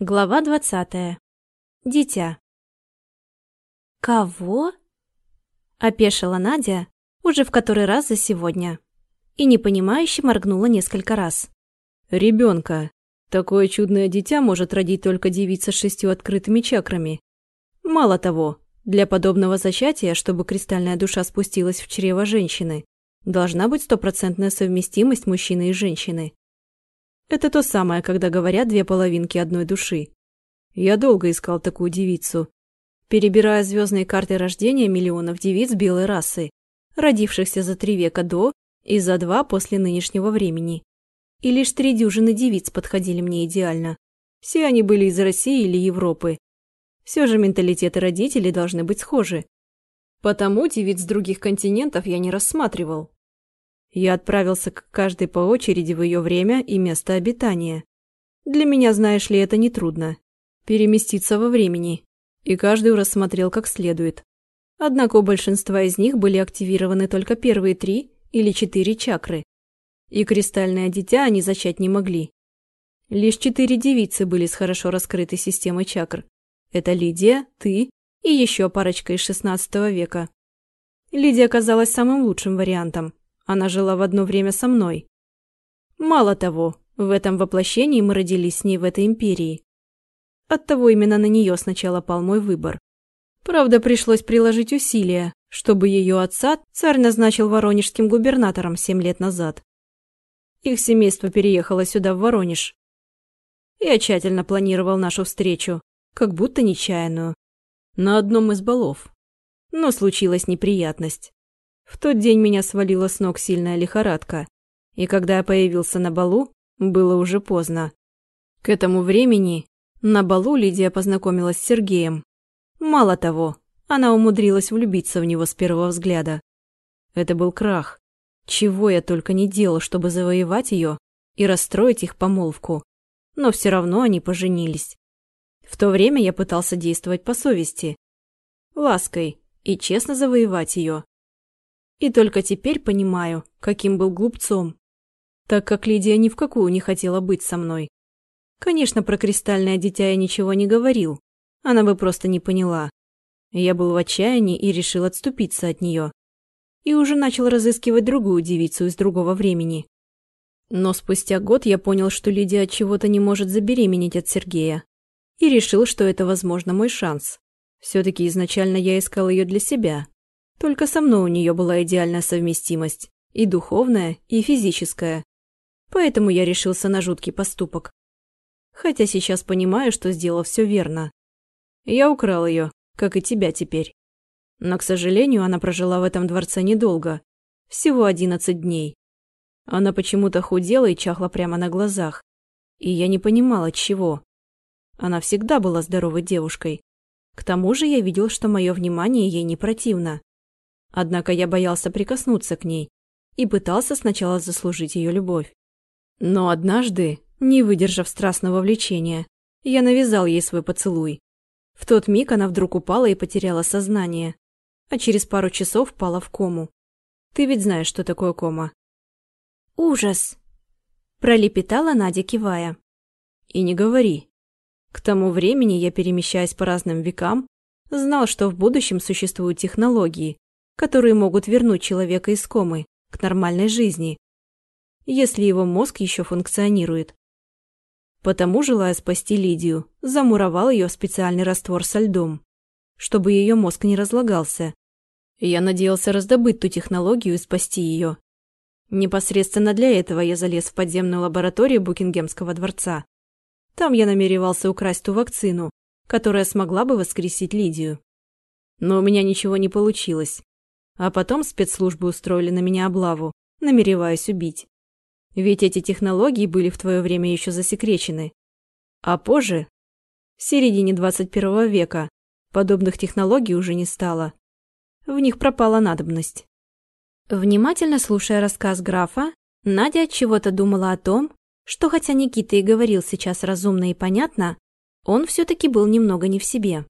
Глава двадцатая. Дитя. «Кого?» – опешила Надя уже в который раз за сегодня и непонимающе моргнула несколько раз. «Ребенка. Такое чудное дитя может родить только девица с шестью открытыми чакрами. Мало того, для подобного зачатия, чтобы кристальная душа спустилась в чрево женщины, должна быть стопроцентная совместимость мужчины и женщины. Это то самое, когда говорят две половинки одной души. Я долго искал такую девицу, перебирая звездные карты рождения миллионов девиц белой расы, родившихся за три века до и за два после нынешнего времени. И лишь три дюжины девиц подходили мне идеально. Все они были из России или Европы. Все же менталитеты родителей должны быть схожи. Потому девиц других континентов я не рассматривал. Я отправился к каждой по очереди в ее время и место обитания. Для меня, знаешь ли, это нетрудно. Переместиться во времени. И каждую рассмотрел как следует. Однако у большинства из них были активированы только первые три или четыре чакры. И кристальное дитя они зачать не могли. Лишь четыре девицы были с хорошо раскрытой системой чакр. Это Лидия, ты и еще парочка из XVI века. Лидия оказалась самым лучшим вариантом. Она жила в одно время со мной. Мало того, в этом воплощении мы родились с ней в этой империи. Оттого именно на нее сначала пал мой выбор. Правда, пришлось приложить усилия, чтобы ее отца царь назначил воронежским губернатором семь лет назад. Их семейство переехало сюда, в Воронеж. Я тщательно планировал нашу встречу, как будто нечаянную, на одном из балов. Но случилась неприятность. В тот день меня свалила с ног сильная лихорадка, и когда я появился на балу, было уже поздно. К этому времени на балу Лидия познакомилась с Сергеем. Мало того, она умудрилась влюбиться в него с первого взгляда. Это был крах. Чего я только не делал, чтобы завоевать ее и расстроить их помолвку. Но все равно они поженились. В то время я пытался действовать по совести. Лаской и честно завоевать ее. И только теперь понимаю, каким был глупцом. Так как Лидия ни в какую не хотела быть со мной. Конечно, про кристальное дитя я ничего не говорил. Она бы просто не поняла. Я был в отчаянии и решил отступиться от нее. И уже начал разыскивать другую девицу из другого времени. Но спустя год я понял, что Лидия от чего-то не может забеременеть от Сергея. И решил, что это, возможно, мой шанс. Все-таки изначально я искал ее для себя, только со мной у нее была идеальная совместимость. И духовная, и физическая. Поэтому я решился на жуткий поступок. Хотя сейчас понимаю, что сделал все верно. Я украл ее, как и тебя теперь. Но, к сожалению, она прожила в этом дворце недолго. Всего одиннадцать дней. Она почему-то худела и чахла прямо на глазах. И я не понимала, чего. Она всегда была здоровой девушкой. К тому же я видел, что мое внимание ей не противно. Однако я боялся прикоснуться к ней и пытался сначала заслужить ее любовь. Но однажды, не выдержав страстного влечения, я навязал ей свой поцелуй. В тот миг она вдруг упала и потеряла сознание, а через пару часов впала в кому. Ты ведь знаешь, что такое кома. «Ужас!» – пролепетала Надя, кивая. «И не говори. К тому времени я, перемещаясь по разным векам, знал, что в будущем существуют технологии, которые могут вернуть человека из комы к нормальной жизни, если его мозг еще функционирует. Потому, желая спасти Лидию, замуровал ее в специальный раствор со льдом, чтобы ее мозг не разлагался. Я надеялся раздобыть ту технологию и спасти ее. Непосредственно для этого я залез в подземную лабораторию Букингемского дворца. Там я намеревался украсть ту вакцину, которая смогла бы воскресить Лидию. Но у меня ничего не получилось. А потом спецслужбы устроили на меня облаву, намереваясь убить. Ведь эти технологии были в твое время еще засекречены. А позже, в середине 21 века, подобных технологий уже не стало. В них пропала надобность. Внимательно слушая рассказ графа, Надя от чего-то думала о том, что хотя Никита и говорил сейчас разумно и понятно, он все-таки был немного не в себе.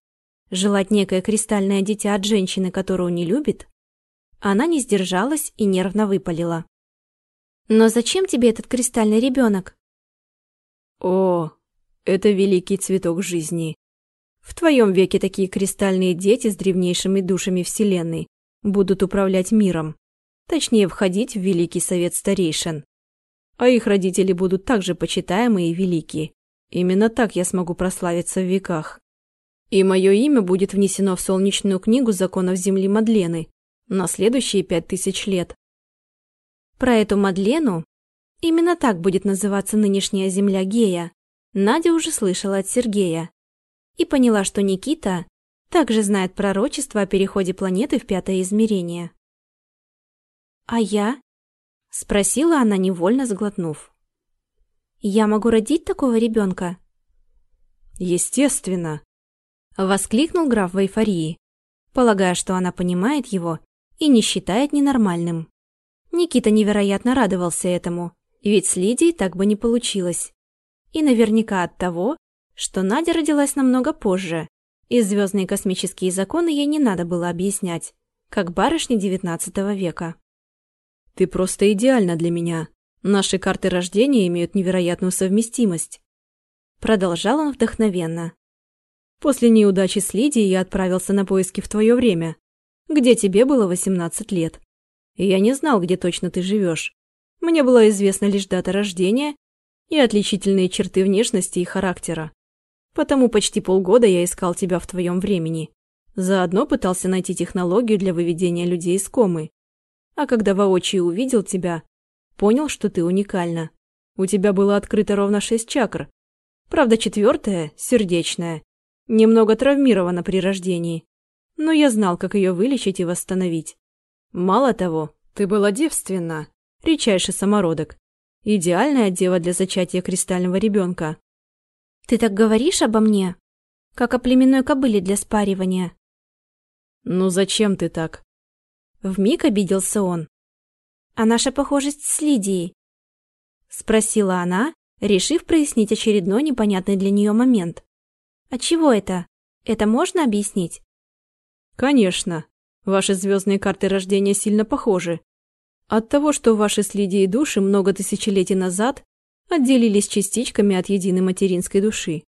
Желать некое кристальное дитя от женщины, которую не любит, она не сдержалась и нервно выпалила. «Но зачем тебе этот кристальный ребенок?» «О, Это великий цветок жизни. В твоем веке такие кристальные дети с древнейшими душами Вселенной будут управлять миром, точнее, входить в Великий Совет Старейшин. А их родители будут также почитаемы и велики. Именно так я смогу прославиться в веках. И мое имя будет внесено в солнечную книгу законов Земли Мадлены на следующие пять тысяч лет. Про эту Мадлену, именно так будет называться нынешняя Земля Гея, Надя уже слышала от Сергея. И поняла, что Никита также знает пророчество о переходе планеты в пятое измерение. «А я?» – спросила она, невольно сглотнув. «Я могу родить такого ребенка?» «Естественно!» – воскликнул граф в эйфории, полагая, что она понимает его и не считает ненормальным. Никита невероятно радовался этому, ведь с Лидией так бы не получилось. И наверняка от того, что Надя родилась намного позже, и звездные космические законы ей не надо было объяснять, как барышне XIX века. «Ты просто идеальна для меня. Наши карты рождения имеют невероятную совместимость». Продолжал он вдохновенно. «После неудачи с Лидией я отправился на поиски в твое время, где тебе было 18 лет. Я не знал, где точно ты живешь. Мне была известна лишь дата рождения и отличительные черты внешности и характера. Потому почти полгода я искал тебя в твоем времени. Заодно пытался найти технологию для выведения людей из комы. А когда воочию увидел тебя, понял, что ты уникальна. У тебя было открыто ровно шесть чакр. Правда, четвертая, сердечная, немного травмирована при рождении. Но я знал, как ее вылечить и восстановить. Мало того, ты была девственна, редчайший самородок. Идеальная дева для зачатия кристального ребенка. Ты так говоришь обо мне, как о племенной кобыле для спаривания. Ну зачем ты так? Вмиг обиделся он. А наша похожесть с Лидией? Спросила она, решив прояснить очередной непонятный для нее момент. А чего это? Это можно объяснить? Конечно. Ваши звездные карты рождения сильно похожи. От того, что ваши с Лидией души много тысячелетий назад отделились частичками от единой материнской души.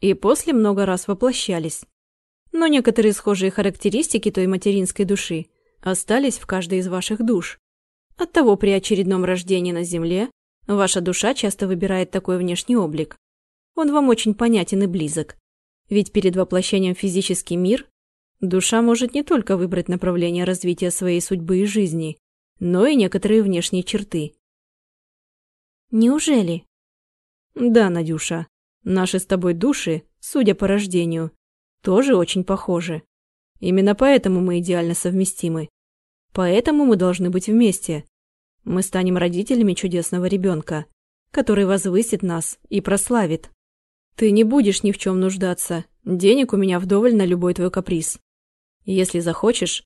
И после много раз воплощались. Но некоторые схожие характеристики той материнской души остались в каждой из ваших душ. Оттого при очередном рождении на Земле ваша душа часто выбирает такой внешний облик. Он вам очень понятен и близок. Ведь перед воплощением в физический мир душа может не только выбрать направление развития своей судьбы и жизни, но и некоторые внешние черты. Неужели? Да, Надюша. Наши с тобой души, судя по рождению, тоже очень похожи. Именно поэтому мы идеально совместимы. Поэтому мы должны быть вместе. Мы станем родителями чудесного ребенка, который возвысит нас и прославит. Ты не будешь ни в чем нуждаться. Денег у меня вдоволь на любой твой каприз. Если захочешь,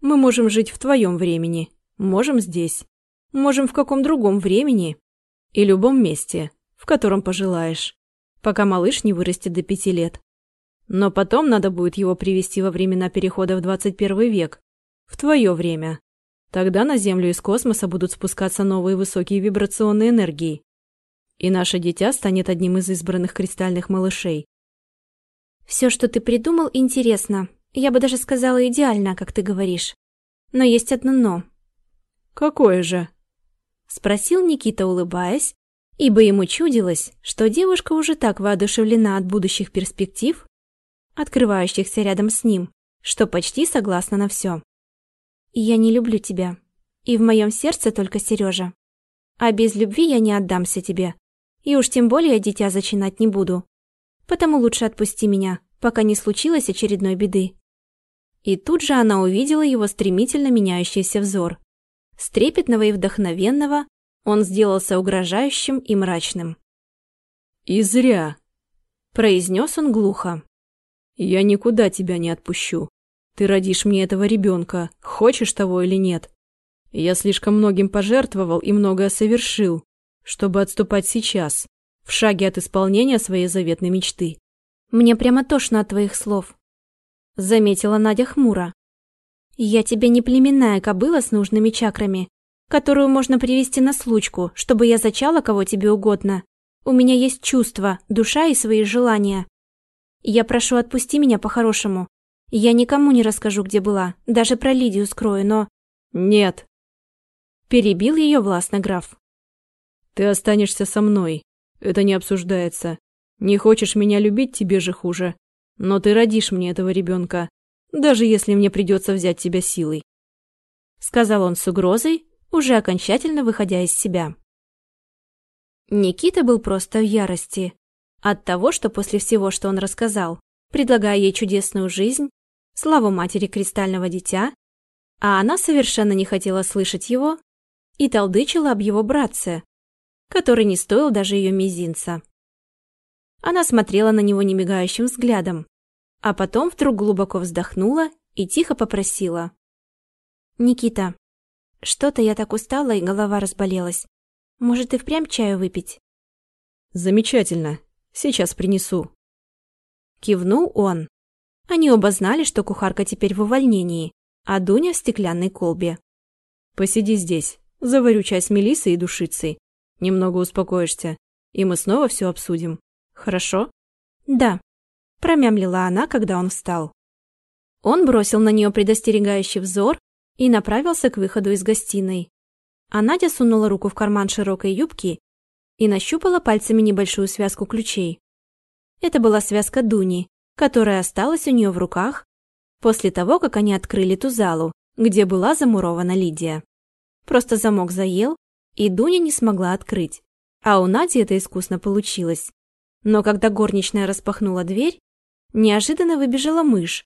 мы можем жить в твоем времени, можем здесь, можем в каком другом времени и любом месте, в котором пожелаешь, пока малыш не вырастет до пяти лет. Но потом надо будет его привести во времена перехода в 21 век, в твое время. Тогда на Землю из космоса будут спускаться новые высокие вибрационные энергии. И наше дитя станет одним из избранных кристальных малышей. Все, что ты придумал, интересно. Я бы даже сказала идеально, как ты говоришь. Но есть одно «но». Какое же? Спросил Никита, улыбаясь, ибо ему чудилось, что девушка уже так воодушевлена от будущих перспектив, открывающихся рядом с ним, что почти согласна на все. «Я не люблю тебя, и в моем сердце только Сережа. А без любви я не отдамся тебе, и уж тем более дитя зачинать не буду. Потому лучше отпусти меня, пока не случилось очередной беды». И тут же она увидела его стремительно меняющийся взор, с трепетного и вдохновенного он сделался угрожающим и мрачным. «И зря», — произнес он глухо. «Я никуда тебя не отпущу. Ты родишь мне этого ребенка, хочешь того или нет. Я слишком многим пожертвовал и многое совершил, чтобы отступать сейчас, в шаге от исполнения своей заветной мечты». «Мне прямо тошно от твоих слов», — заметила Надя хмуро. Я тебе не племенная кобыла с нужными чакрами, которую можно привести на случку, чтобы я зачала кого тебе угодно. У меня есть чувства, душа и свои желания. Я прошу, отпусти меня по-хорошему. Я никому не расскажу, где была, даже про Лидию скрою, но... Нет. Перебил ее властно граф. Ты останешься со мной. Это не обсуждается. Не хочешь меня любить, тебе же хуже. Но ты родишь мне этого ребенка, даже если мне придется взять тебя силой. Сказал он с угрозой, уже окончательно выходя из себя. Никита был просто в ярости. От того, что после всего, что он рассказал, предлагая ей чудесную жизнь, славу матери кристального дитя, а она совершенно не хотела слышать его и толдычила об его братце, который не стоил даже ее мизинца. Она смотрела на него немигающим взглядом, а потом вдруг глубоко вздохнула и тихо попросила. «Никита, что-то я так устала и голова разболелась. Может, и впрямь чаю выпить?» «Замечательно. Сейчас принесу». Кивнул он. Они оба знали, что кухарка теперь в увольнении, а Дуня в стеклянной колбе. «Посиди здесь. Заварю чай с Мелиссой и душицей. Немного успокоишься, и мы снова все обсудим. Хорошо?» «Да», – промямлила она, когда он встал. Он бросил на нее предостерегающий взор и направился к выходу из гостиной. А Надя сунула руку в карман широкой юбки и нащупала пальцами небольшую связку ключей. Это была связка Дуни, которая осталась у нее в руках после того, как они открыли ту залу, где была замурована Лидия. Просто замок заел, и Дуня не смогла открыть, а у Нади это искусно получилось. Но когда горничная распахнула дверь, неожиданно выбежала мышь,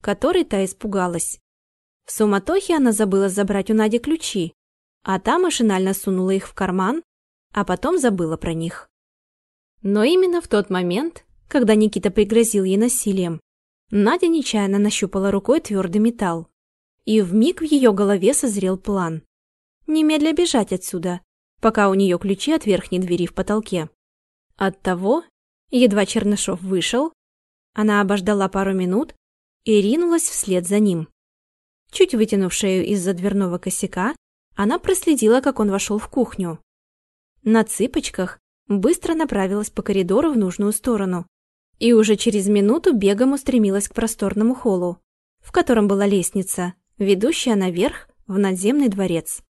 которой та испугалась. В суматохе она забыла забрать у Нади ключи, а та машинально сунула их в карман, а потом забыла про них. Но именно в тот момент, когда Никита пригрозил ей насилием, Надя нечаянно нащупала рукой твердый металл. И вмиг в ее голове созрел план. Немедля бежать отсюда, пока у нее ключи от верхней двери в потолке. Оттого, едва Чернышов вышел, она обождала пару минут и ринулась вслед за ним. Чуть вытянув шею из-за дверного косяка, она проследила, как он вошел в кухню. На цыпочках быстро направилась по коридору в нужную сторону и уже через минуту бегом устремилась к просторному холлу, в котором была лестница, ведущая наверх в надземный дворец.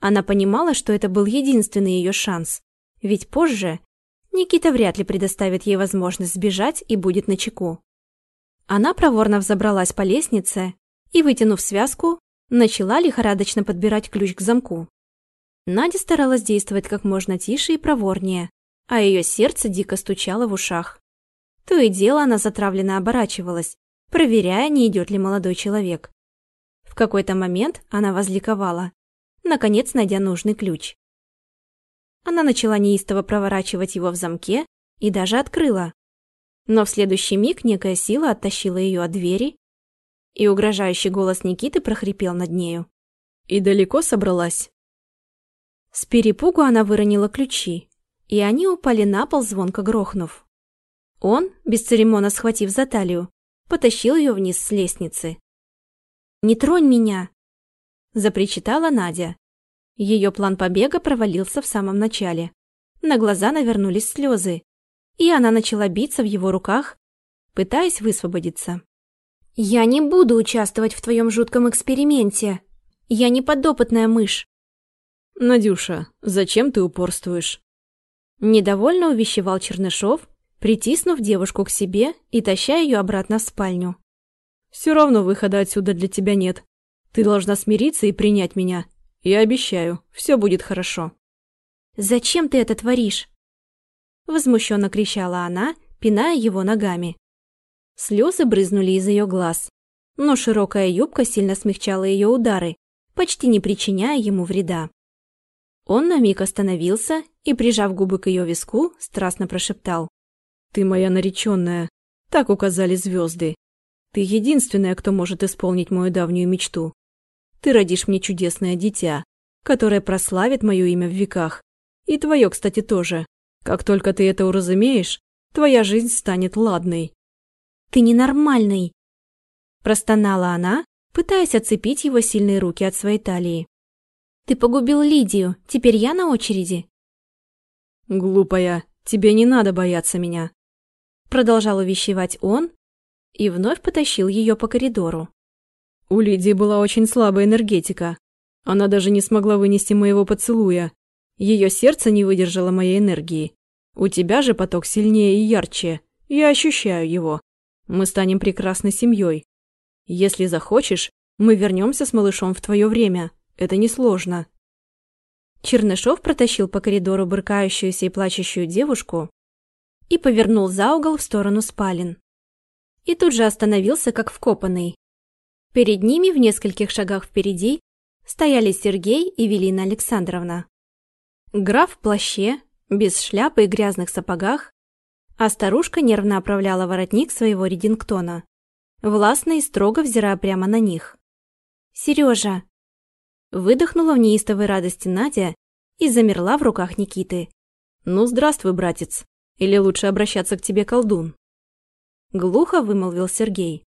Она понимала, что это был единственный ее шанс, ведь позже Никита вряд ли предоставит ей возможность сбежать и будет начеку. Она проворно взобралась по лестнице и, вытянув связку, начала лихорадочно подбирать ключ к замку. Надя старалась действовать как можно тише и проворнее, а ее сердце дико стучало в ушах. То и дело она затравленно оборачивалась, проверяя, не идет ли молодой человек. В какой-то момент она возликовала, наконец найдя нужный ключ. Она начала неистово проворачивать его в замке и даже открыла. Но в следующий миг некая сила оттащила ее от двери и угрожающий голос Никиты прохрипел над нею. «И далеко собралась?» С перепугу она выронила ключи, и они упали на пол, звонко грохнув. Он, бесцеремонно схватив за талию, потащил ее вниз с лестницы. «Не тронь меня!» – запричитала Надя. Ее план побега провалился в самом начале. На глаза навернулись слезы, и она начала биться в его руках, пытаясь высвободиться. «Я не буду участвовать в твоем жутком эксперименте. Я не подопытная мышь». «Надюша, зачем ты упорствуешь?» Недовольно увещевал Чернышов, притиснув девушку к себе и таща ее обратно в спальню. «Все равно выхода отсюда для тебя нет. Ты должна смириться и принять меня. Я обещаю, все будет хорошо». «Зачем ты это творишь?» Возмущенно кричала она, пиная его ногами. Слезы брызнули из ее глаз, но широкая юбка сильно смягчала ее удары, почти не причиняя ему вреда. Он на миг остановился и, прижав губы к ее виску, страстно прошептал. «Ты моя нареченная. Так указали звезды. Ты единственная, кто может исполнить мою давнюю мечту. Ты родишь мне чудесное дитя, которое прославит мое имя в веках. И твое, кстати, тоже. Как только ты это уразумеешь, твоя жизнь станет ладной. Ты ненормальный!» Простонала она, пытаясь отцепить его сильные руки от своей талии. «Ты погубил Лидию, теперь я на очереди?» «Глупая, тебе не надо бояться меня», — продолжал увещевать он и вновь потащил ее по коридору. У Лидии была очень слабая энергетика. Она даже не смогла вынести моего поцелуя. Ее сердце не выдержало моей энергии. У тебя же поток сильнее и ярче. Я ощущаю его. Мы станем прекрасной семьей. Если захочешь, мы вернемся с малышом в твое время. Это несложно. Чернышов протащил по коридору брыкающуюся и плачущую девушку и повернул за угол в сторону спален. И тут же остановился, как вкопанный. Перед ними, в нескольких шагах впереди, стояли Сергей и Велина Александровна. Граф в плаще, без шляпы и грязных сапогах, а старушка нервно оправляла воротник своего редингтона, властно и строго взирая прямо на них. «Сережа!» Выдохнула в неистовой радости Надя и замерла в руках Никиты. «Ну, здравствуй, братец. Или лучше обращаться к тебе, колдун?» Глухо вымолвил Сергей.